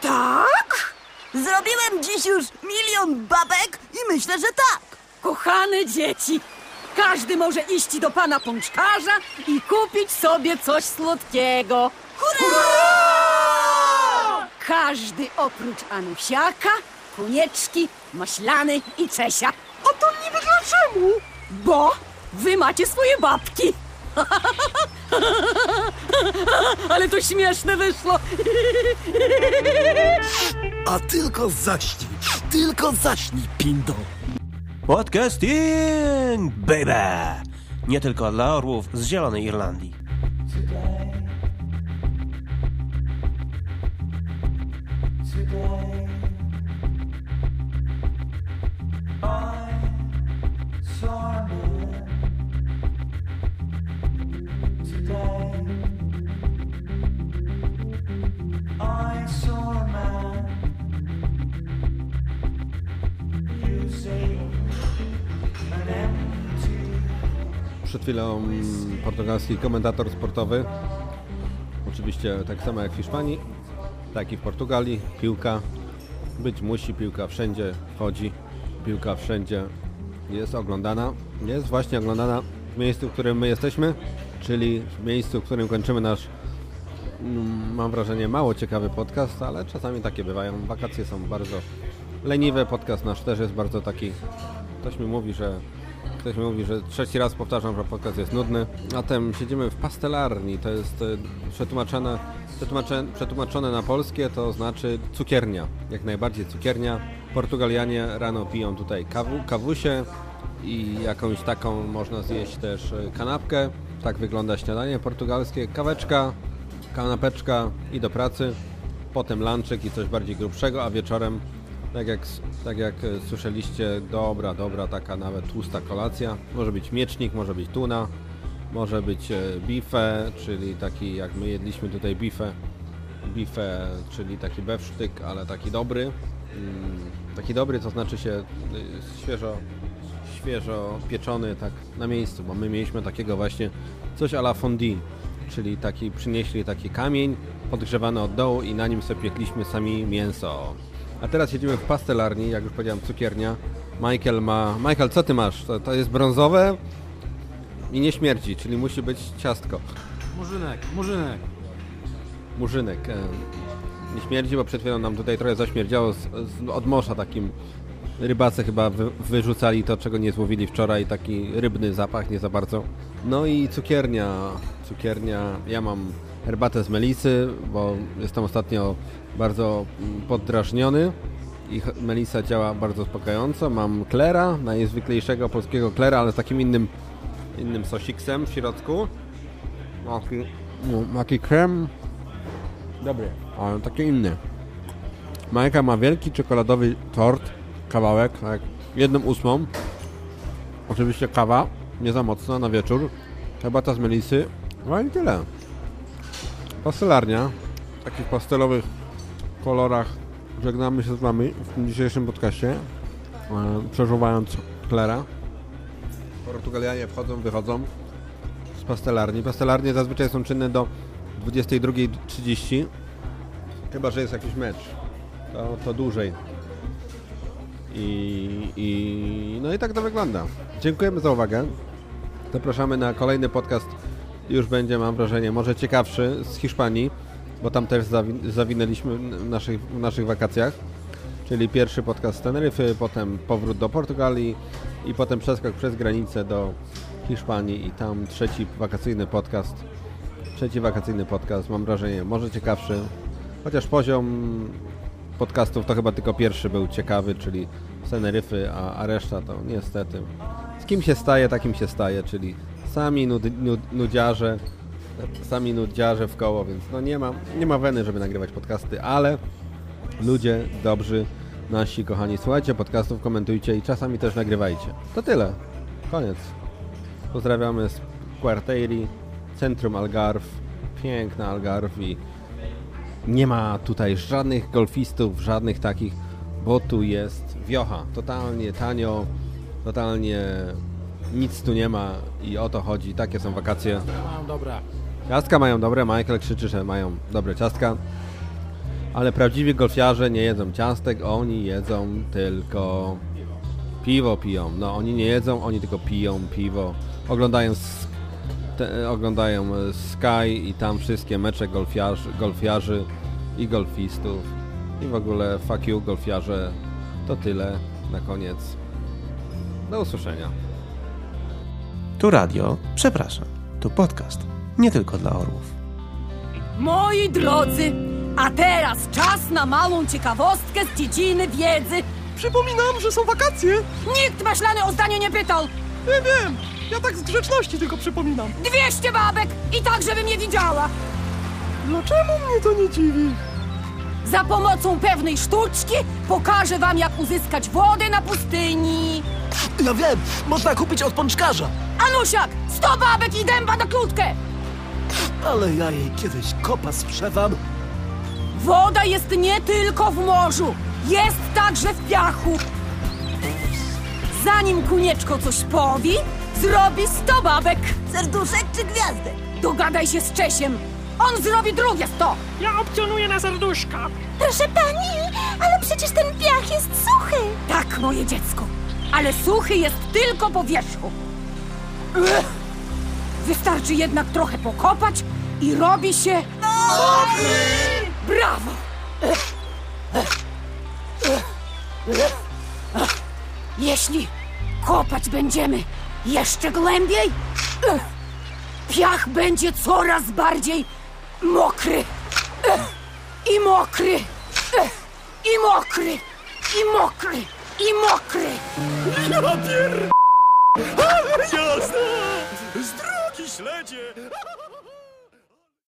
Tak? Zrobiłem dziś już milion babek i myślę, że tak. Kochane dzieci, każdy może iść do pana pączkarza i kupić sobie coś słodkiego. Hurra! Każdy oprócz Anusiaka, Kunieczki, Maślany i Czesia. A to niby dlaczego? Bo wy macie swoje babki. Ale to śmieszne wyszło. A tylko zaśnij, tylko zaśnij, Pindo. Podcasting, baby! Nie tylko dla orłów z Zielonej Irlandii. Chwilą portugalski komentator sportowy. Oczywiście tak samo jak w Hiszpanii, tak i w Portugalii. Piłka być musi, piłka wszędzie wchodzi, piłka wszędzie jest oglądana. Jest właśnie oglądana w miejscu, w którym my jesteśmy, czyli w miejscu, w którym kończymy nasz, mm, mam wrażenie, mało ciekawy podcast, ale czasami takie bywają. Wakacje są bardzo leniwe, podcast nasz też jest bardzo taki, ktoś mi mówi, że ktoś mi mówi, że trzeci raz powtarzam, że podcast jest nudny. Zatem siedzimy w pastelarni, to jest e, przetłumaczone, przetłumaczone, przetłumaczone na polskie, to znaczy cukiernia. Jak najbardziej cukiernia. Portugalianie rano piją tutaj kawu, kawusie i jakąś taką można zjeść też e, kanapkę. Tak wygląda śniadanie portugalskie. Kaweczka, kanapeczka i do pracy. Potem lunchek i coś bardziej grubszego, a wieczorem tak jak, tak jak e, słyszeliście, dobra, dobra, taka nawet tłusta kolacja. Może być miecznik, może być tuna, może być e, bife, czyli taki jak my jedliśmy tutaj bife, bife, czyli taki bewsztyk, ale taki dobry. Mm, Taki dobry, to znaczy się y, świeżo, świeżo pieczony tak na miejscu, bo my mieliśmy takiego właśnie coś a la fondue, czyli taki przynieśli taki kamień podgrzewany od dołu i na nim sobie piekliśmy sami mięso. A teraz siedzimy w pastelarni, jak już powiedziałem, cukiernia. Michael ma... Michael, co ty masz? To, to jest brązowe i nie śmierdzi, czyli musi być ciastko. Murzynek, murzynek. Murzynek. Nie śmierdzi, bo przed chwilą nam tutaj trochę zaśmierdziało z, z, od morza takim. Rybacy chyba wy, wyrzucali to, czego nie złowili wczoraj, taki rybny zapach, nie za bardzo. No i cukiernia, cukiernia. Ja mam herbatę z melisy, bo jestem ostatnio bardzo mm, poddrażniony i ch- melisa działa bardzo uspokajająco. Mam klera, najzwyklejszego polskiego klera, ale z takim innym, innym sosiksem w środku. Taki, no, taki krem Dobry. Ale taki inny. Majka ma wielki czekoladowy tort, kawałek, tak, jedną ósmą. Oczywiście kawa, nie za mocna na wieczór. Herbata z melisy. No i tyle. Pastelarnia. Takich pastelowych kolorach żegnamy się z Wami w tym dzisiejszym podcaście. E, przeżuwając Klera. Portugalianie wchodzą, wychodzą z pastelarni. Pastelarnie zazwyczaj są czynne do 22.30 Chyba, że jest jakiś mecz To, to dłużej I, i No i tak to wygląda Dziękujemy za uwagę Zapraszamy na kolejny podcast Już będzie, mam wrażenie, może ciekawszy Z Hiszpanii Bo tam też zawi zawinęliśmy w naszych, w naszych wakacjach Czyli pierwszy podcast z Teneryfy Potem powrót do Portugalii I potem przeskok przez granicę do Hiszpanii I tam trzeci wakacyjny podcast Trzeci wakacyjny podcast, mam wrażenie, może ciekawszy. Chociaż poziom podcastów to chyba tylko pierwszy był ciekawy, czyli z Teneryfy, a, a reszta to niestety. Z kim się staje, takim się staje, czyli sami nud, nud, nudziarze, sami nudziarze w koło, więc no nie ma, nie ma weny, żeby nagrywać podcasty, ale ludzie dobrzy, nasi kochani, słuchajcie podcastów, komentujcie i czasami też nagrywajcie. To tyle. Koniec. Pozdrawiamy z Quartieri, centrum Algarve, piękna Algarve i nie ma tutaj żadnych golfistów, żadnych takich, bo tu jest wiocha, totalnie tanio, totalnie nic tu nie ma i o to chodzi, takie są wakacje. Mam dobra. Ciastka mają dobre, Michael krzyczy, że mają dobre ciastka, ale prawdziwi golfiarze nie jedzą ciastek, oni jedzą tylko piwo piją. No oni nie jedzą, oni tylko piją piwo, oglądają te, oglądają e, Sky i tam wszystkie mecze golfiarzy, golfiarzy i golfistów i w ogóle fuck you golfiarze. To tyle na koniec. Do usłyszenia. Tu radio, przepraszam, tu podcast, nie tylko dla orłów. Moi drodzy, a teraz czas na małą ciekawostkę z dziedziny wiedzy. Przypominam, że są wakacje. Nikt maślany o zdanie nie pytał. Nie wiem, ja tak z grzeczności tylko przypominam. 200 babek i tak, żebym nie widziała. Dlaczego mnie to nie dziwi? Za pomocą pewnej sztuczki pokażę wam, jak uzyskać wodę na pustyni. Ja wiem, można kupić od pączkarza. Anusiak, 100 babek i dęba na krótkę. Ale ja jej kiedyś kopa sprzedam. Woda jest nie tylko w morzu, jest także w piachu. Zanim kunieczko coś powi, zrobi 100 babek. Serduszek czy gwiazdek? Dogadaj się z Czesiem. On zrobi drugie 100. Ja opcjonuję na serduszka. Proszę pani, ale przecież ten piach jest suchy. Tak, moje dziecko. Ale suchy jest tylko po wierzchu. Ech. Wystarczy jednak trochę pokopać i robi się... Brawo! Jeśli kopać będziemy Jeszcze głębiej. Piach będzie coraz bardziej mokry. I mokry. I mokry. I mokry. I mokry. Ja pier... Ale! Z śledzie!